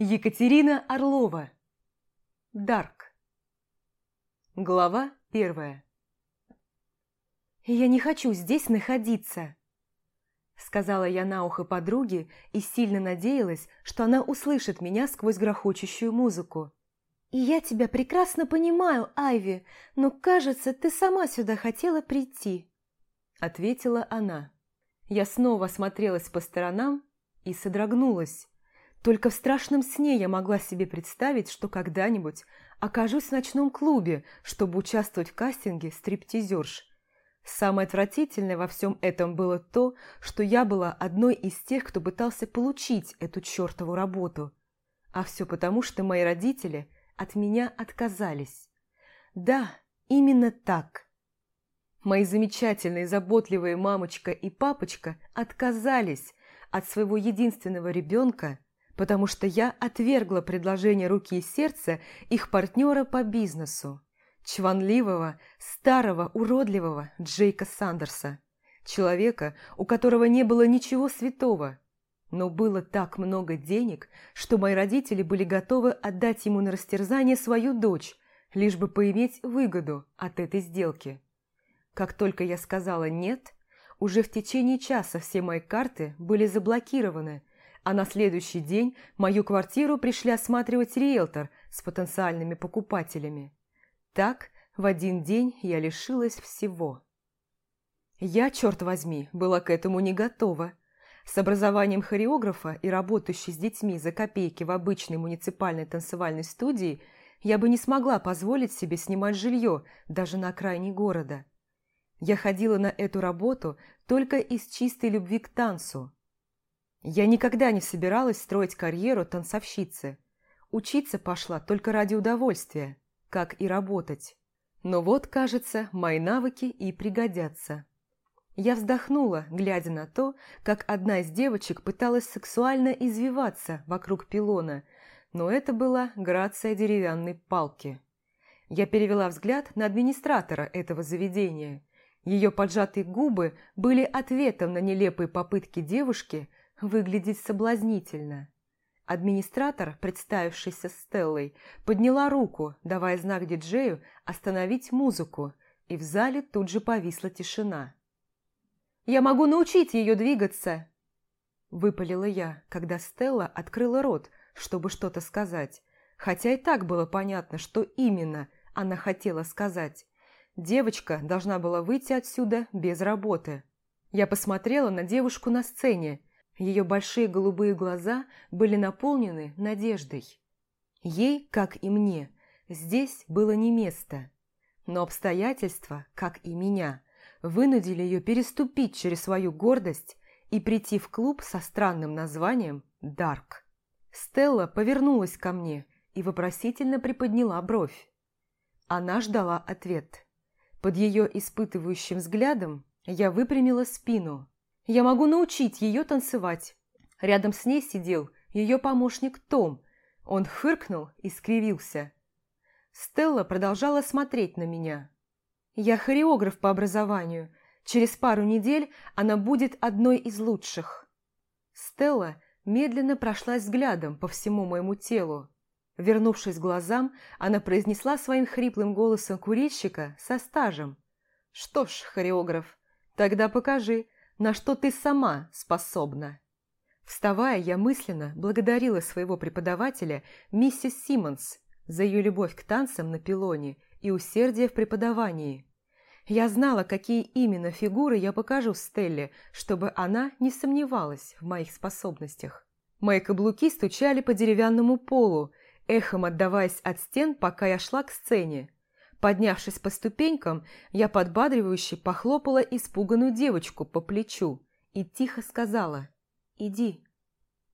Екатерина Орлова. Дарк. Глава первая. «Я не хочу здесь находиться», — сказала я на ухо подруге и сильно надеялась, что она услышит меня сквозь грохочущую музыку. «И я тебя прекрасно понимаю, Айви, но, кажется, ты сама сюда хотела прийти», — ответила она. Я снова осмотрелась по сторонам и содрогнулась. Только в страшном сне я могла себе представить, что когда-нибудь окажусь в ночном клубе, чтобы участвовать в кастинге стриптизерш. Самое отвратительное во всем этом было то, что я была одной из тех, кто пытался получить эту чертову работу. А все потому, что мои родители от меня отказались. Да, именно так. Мои замечательные, заботливые мамочка и папочка отказались от своего единственного ребенка – потому что я отвергла предложение руки и сердца их партнера по бизнесу, чванливого, старого, уродливого Джейка Сандерса, человека, у которого не было ничего святого, но было так много денег, что мои родители были готовы отдать ему на растерзание свою дочь, лишь бы поиметь выгоду от этой сделки. Как только я сказала «нет», уже в течение часа все мои карты были заблокированы, а на следующий день мою квартиру пришли осматривать риэлтор с потенциальными покупателями. Так в один день я лишилась всего. Я, черт возьми, была к этому не готова. С образованием хореографа и работающей с детьми за копейки в обычной муниципальной танцевальной студии я бы не смогла позволить себе снимать жилье даже на окраине города. Я ходила на эту работу только из чистой любви к танцу, я никогда не собиралась строить карьеру танцовщицы. Учиться пошла только ради удовольствия, как и работать. Но вот, кажется, мои навыки и пригодятся. Я вздохнула, глядя на то, как одна из девочек пыталась сексуально извиваться вокруг пилона, но это была грация деревянной палки. Я перевела взгляд на администратора этого заведения. Ее поджатые губы были ответом на нелепые попытки девушки выглядеть соблазнительно. Администратор, представившийся Стеллой, подняла руку, давая знак диджею остановить музыку, и в зале тут же повисла тишина. «Я могу научить ее двигаться!» Выпалила я, когда Стелла открыла рот, чтобы что-то сказать, хотя и так было понятно, что именно она хотела сказать. Девочка должна была выйти отсюда без работы. Я посмотрела на девушку на сцене ее большие голубые глаза были наполнены надеждой. Ей, как и мне, здесь было не место. Но обстоятельства, как и меня, вынудили ее переступить через свою гордость и прийти в клуб со странным названием «Дарк». Стелла повернулась ко мне и вопросительно приподняла бровь. Она ждала ответ. Под ее испытывающим взглядом я выпрямила спину. Я могу научить ее танцевать. Рядом с ней сидел ее помощник Том. Он фыркнул и скривился. Стелла продолжала смотреть на меня. Я хореограф по образованию. Через пару недель она будет одной из лучших. Стелла медленно прошлась взглядом по всему моему телу. Вернувшись к глазам, она произнесла своим хриплым голосом курильщика со стажем. «Что ж, хореограф, тогда покажи, на что ты сама способна. Вставая, я мысленно благодарила своего преподавателя, миссис Симмонс, за ее любовь к танцам на пилоне и усердие в преподавании. Я знала, какие именно фигуры я покажу Стелле, чтобы она не сомневалась в моих способностях. Мои каблуки стучали по деревянному полу, эхом отдаваясь от стен, пока я шла к сцене. Поднявшись по ступенькам, я подбадривающе похлопала испуганную девочку по плечу и тихо сказала «Иди».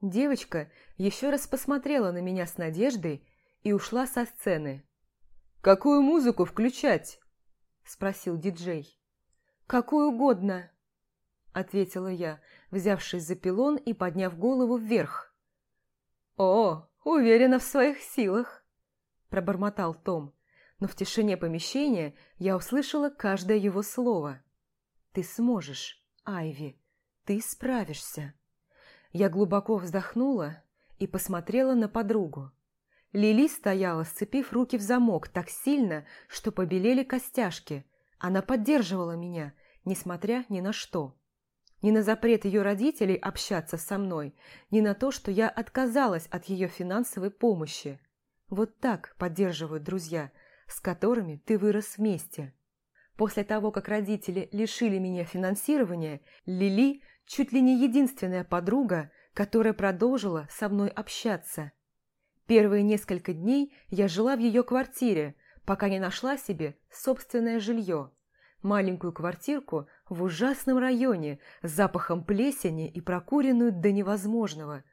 Девочка еще раз посмотрела на меня с надеждой и ушла со сцены. «Какую музыку включать?» – спросил диджей. «Какую угодно», – ответила я, взявшись за пилон и подняв голову вверх. «О, уверена в своих силах», – пробормотал Том но в тишине помещения я услышала каждое его слово. «Ты сможешь, Айви, ты справишься». Я глубоко вздохнула и посмотрела на подругу. Лили стояла, сцепив руки в замок так сильно, что побелели костяшки. Она поддерживала меня, несмотря ни на что. Ни на запрет ее родителей общаться со мной, ни на то, что я отказалась от ее финансовой помощи. Вот так поддерживают друзья, с которыми ты вырос вместе. После того, как родители лишили меня финансирования, Лили чуть ли не единственная подруга, которая продолжила со мной общаться – Первые несколько дней я жила в ее квартире, пока не нашла себе собственное жилье. Маленькую квартирку в ужасном районе с запахом плесени и прокуренную до невозможного.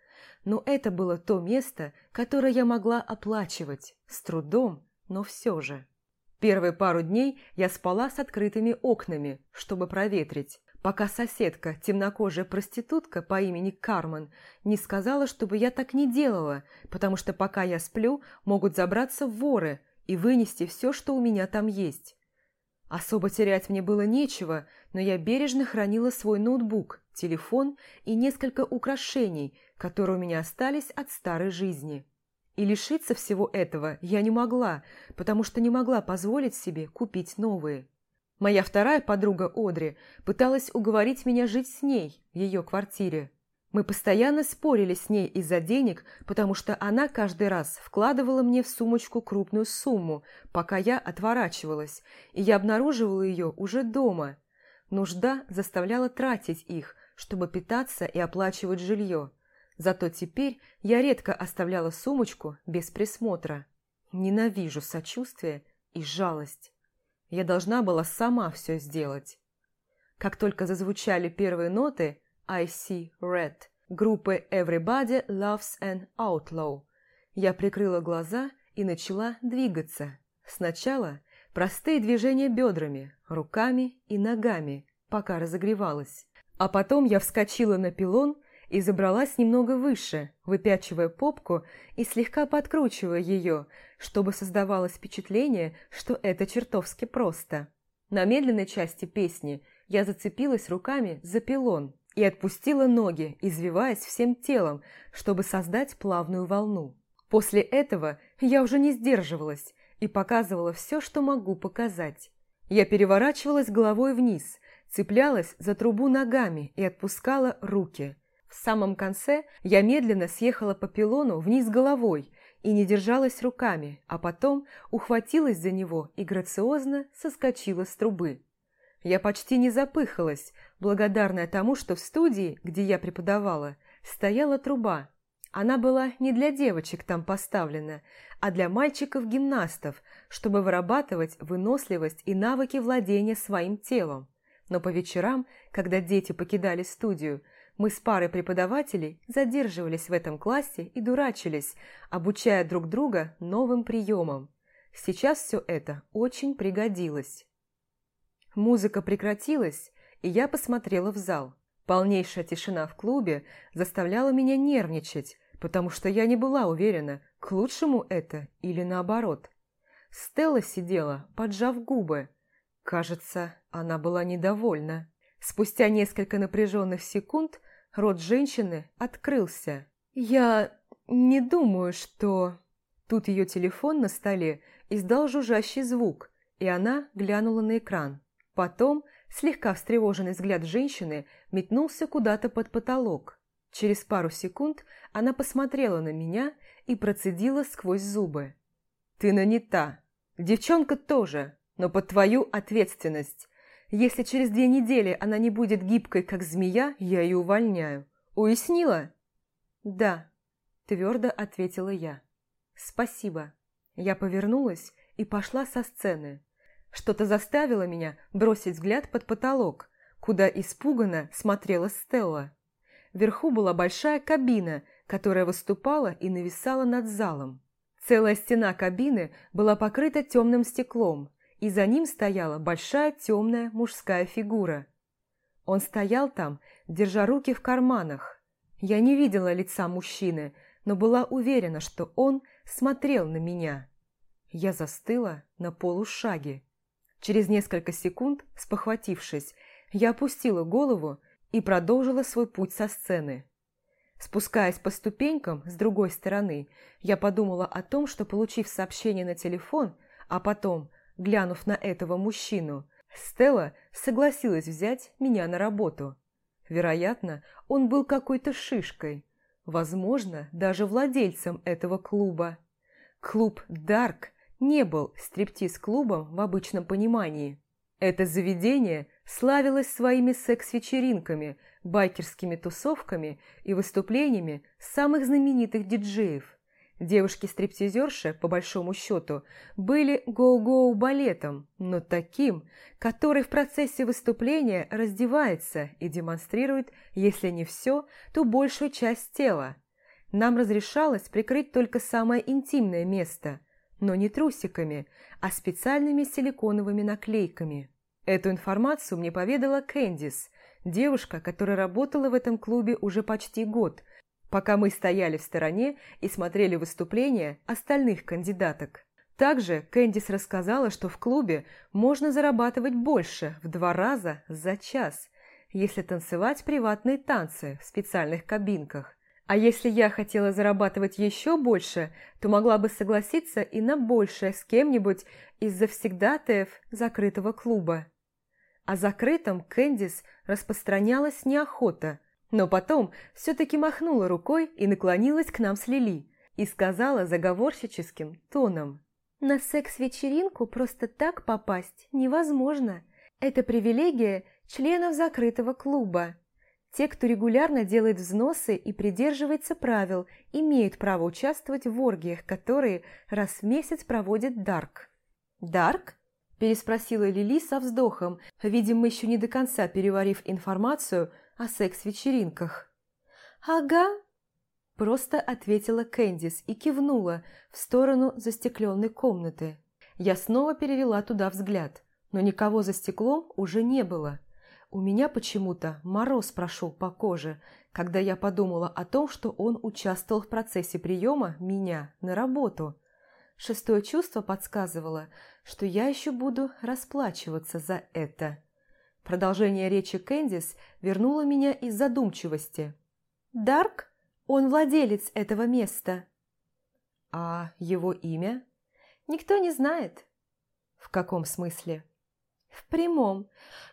Но это было то место, которое я могла оплачивать, с трудом, но все же. Первые пару дней я спала с открытыми окнами, чтобы проветрить, пока соседка, темнокожая проститутка по имени Кармен, не сказала, чтобы я так не делала, потому что пока я сплю, могут забраться воры и вынести все, что у меня там есть. Особо терять мне было нечего, но я бережно хранила свой ноутбук, телефон и несколько украшений, которые у меня остались от старой жизни. И лишиться всего этого я не могла, потому что не могла позволить себе купить новые. Моя вторая подруга Одри пыталась уговорить меня жить с ней в ее квартире. Мы постоянно спорили с ней из-за денег, потому что она каждый раз вкладывала мне в сумочку крупную сумму, пока я отворачивалась, и я обнаруживала ее уже дома. Нужда заставляла тратить их, чтобы питаться и оплачивать жилье. Зато теперь я редко оставляла сумочку без присмотра. Ненавижу сочувствие и жалость. Я должна была сама все сделать. Как только зазвучали первые ноты «I see red» группы «Everybody loves an outlaw», я прикрыла глаза и начала двигаться. Сначала простые движения бедрами, руками и ногами, пока разогревалась. А потом я вскочила на пилон и забралась немного выше, выпячивая попку и слегка подкручивая ее, чтобы создавалось впечатление, что это чертовски просто. На медленной части песни я зацепилась руками за пилон и отпустила ноги, извиваясь всем телом, чтобы создать плавную волну. После этого я уже не сдерживалась и показывала все, что могу показать. Я переворачивалась головой вниз, цеплялась за трубу ногами и отпускала руки – в самом конце я медленно съехала по пилону вниз головой и не держалась руками, а потом ухватилась за него и грациозно соскочила с трубы. Я почти не запыхалась, благодарная тому, что в студии, где я преподавала, стояла труба. Она была не для девочек там поставлена, а для мальчиков-гимнастов, чтобы вырабатывать выносливость и навыки владения своим телом. Но по вечерам, когда дети покидали студию, мы с парой преподавателей задерживались в этом классе и дурачились, обучая друг друга новым приемам. Сейчас все это очень пригодилось. Музыка прекратилась, и я посмотрела в зал. Полнейшая тишина в клубе заставляла меня нервничать, потому что я не была уверена, к лучшему это или наоборот. Стелла сидела, поджав губы. Кажется, она была недовольна. Спустя несколько напряженных секунд Рот женщины открылся. «Я не думаю, что...» Тут ее телефон на столе издал жужжащий звук, и она глянула на экран. Потом слегка встревоженный взгляд женщины метнулся куда-то под потолок. Через пару секунд она посмотрела на меня и процедила сквозь зубы. «Ты нанята. Девчонка тоже, но под твою ответственность. Если через две недели она не будет гибкой, как змея, я ее увольняю. Уяснила?» «Да», – твердо ответила я. «Спасибо». Я повернулась и пошла со сцены. Что-то заставило меня бросить взгляд под потолок, куда испуганно смотрела Стелла. Вверху была большая кабина, которая выступала и нависала над залом. Целая стена кабины была покрыта темным стеклом, и за ним стояла большая темная мужская фигура. Он стоял там, держа руки в карманах. Я не видела лица мужчины, но была уверена, что он смотрел на меня. Я застыла на полушаге. Через несколько секунд, спохватившись, я опустила голову и продолжила свой путь со сцены. Спускаясь по ступенькам с другой стороны, я подумала о том, что, получив сообщение на телефон, а потом, глянув на этого мужчину, Стелла согласилась взять меня на работу. Вероятно, он был какой-то шишкой, возможно, даже владельцем этого клуба. Клуб «Дарк» не был стриптиз-клубом в обычном понимании. Это заведение славилось своими секс-вечеринками, байкерскими тусовками и выступлениями самых знаменитых диджеев. Девушки-стриптизерши, по большому счету, были гоу-гоу балетом, но таким, который в процессе выступления раздевается и демонстрирует, если не все, то большую часть тела. Нам разрешалось прикрыть только самое интимное место, но не трусиками, а специальными силиконовыми наклейками. Эту информацию мне поведала Кэндис, девушка, которая работала в этом клубе уже почти год, пока мы стояли в стороне и смотрели выступления остальных кандидаток. Также Кэндис рассказала, что в клубе можно зарабатывать больше, в два раза за час, если танцевать приватные танцы в специальных кабинках. А если я хотела зарабатывать еще больше, то могла бы согласиться и на большее с кем-нибудь из завсегдатаев закрытого клуба. О закрытом Кэндис распространялась неохота, но потом все-таки махнула рукой и наклонилась к нам с Лили и сказала заговорщическим тоном. «На секс-вечеринку просто так попасть невозможно. Это привилегия членов закрытого клуба. Те, кто регулярно делает взносы и придерживается правил, имеют право участвовать в оргиях, которые раз в месяц проводит Дарк. «Дарк?» – переспросила Лили со вздохом, видимо, еще не до конца переварив информацию о секс-вечеринках. «Ага», – просто ответила Кэндис и кивнула в сторону застекленной комнаты. Я снова перевела туда взгляд, но никого за стеклом уже не было – у меня почему-то мороз прошел по коже, когда я подумала о том, что он участвовал в процессе приема меня на работу. Шестое чувство подсказывало, что я еще буду расплачиваться за это. Продолжение речи Кэндис вернуло меня из задумчивости. «Дарк? Он владелец этого места». «А его имя?» «Никто не знает». «В каком смысле?» В прямом.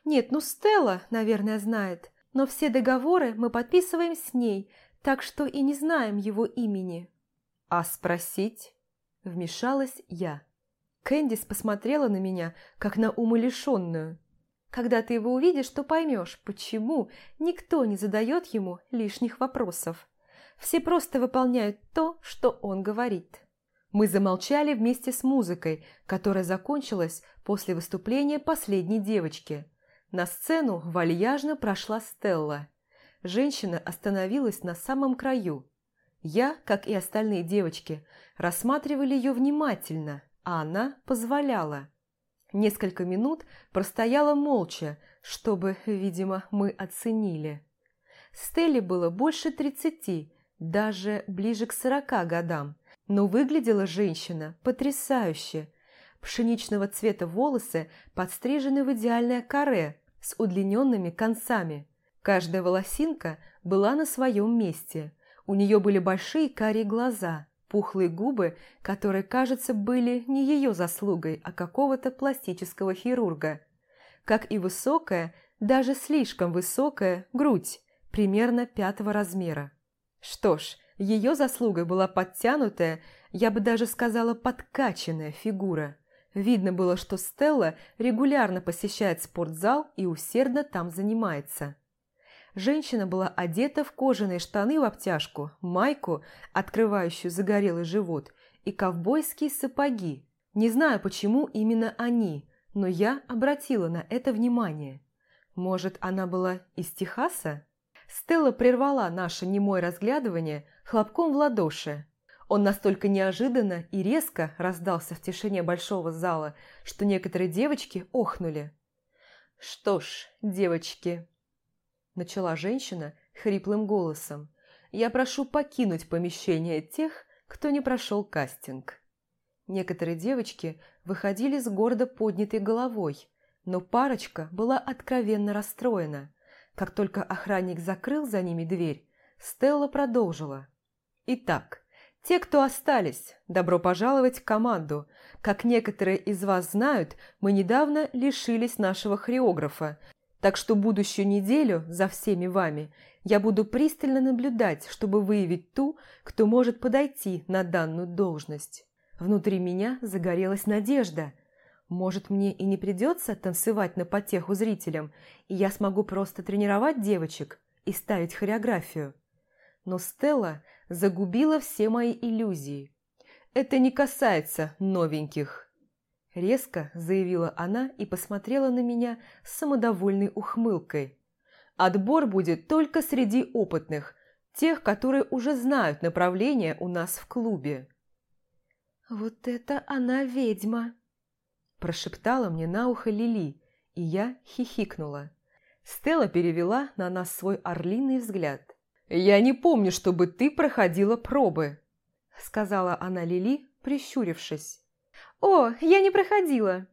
Нет, ну Стелла, наверное, знает. Но все договоры мы подписываем с ней, так что и не знаем его имени. А спросить? Вмешалась я. Кэндис посмотрела на меня, как на умалишенную. Когда ты его увидишь, то поймешь, почему никто не задает ему лишних вопросов. Все просто выполняют то, что он говорит. Мы замолчали вместе с музыкой, которая закончилась после выступления последней девочки. На сцену вальяжно прошла Стелла. Женщина остановилась на самом краю. Я, как и остальные девочки, рассматривали ее внимательно, а она позволяла. Несколько минут простояла молча, чтобы, видимо, мы оценили. Стелле было больше тридцати, даже ближе к сорока годам – но выглядела женщина потрясающе. Пшеничного цвета волосы подстрижены в идеальное каре с удлиненными концами. Каждая волосинка была на своем месте. У нее были большие карие глаза, пухлые губы, которые, кажется, были не ее заслугой, а какого-то пластического хирурга. Как и высокая, даже слишком высокая, грудь, примерно пятого размера. Что ж, ее заслугой была подтянутая, я бы даже сказала подкачанная фигура. Видно было, что Стелла регулярно посещает спортзал и усердно там занимается. Женщина была одета в кожаные штаны в обтяжку, майку, открывающую загорелый живот, и ковбойские сапоги. Не знаю, почему именно они, но я обратила на это внимание. Может, она была из Техаса? Стелла прервала наше немое разглядывание хлопком в ладоши. Он настолько неожиданно и резко раздался в тишине большого зала, что некоторые девочки охнули. «Что ж, девочки», – начала женщина хриплым голосом, – «я прошу покинуть помещение тех, кто не прошел кастинг». Некоторые девочки выходили с гордо поднятой головой, но парочка была откровенно расстроена – как только охранник закрыл за ними дверь, Стелла продолжила. «Итак, те, кто остались, добро пожаловать в команду. Как некоторые из вас знают, мы недавно лишились нашего хореографа, так что будущую неделю за всеми вами я буду пристально наблюдать, чтобы выявить ту, кто может подойти на данную должность. Внутри меня загорелась надежда. Может, мне и не придется танцевать на потеху зрителям, и я смогу просто тренировать девочек и ставить хореографию. Но Стелла загубила все мои иллюзии. Это не касается новеньких. Резко заявила она и посмотрела на меня с самодовольной ухмылкой. Отбор будет только среди опытных, тех, которые уже знают направление у нас в клубе. «Вот это она ведьма!» Прошептала мне на ухо Лили, и я хихикнула. Стелла перевела на нас свой орлиный взгляд. «Я не помню, чтобы ты проходила пробы», сказала она Лили, прищурившись. «О, я не проходила!»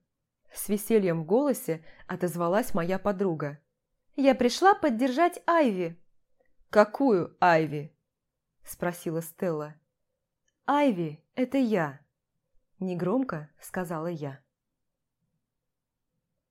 С весельем в голосе отозвалась моя подруга. «Я пришла поддержать Айви». «Какую Айви?» Спросила Стелла. «Айви, это я», – негромко сказала я.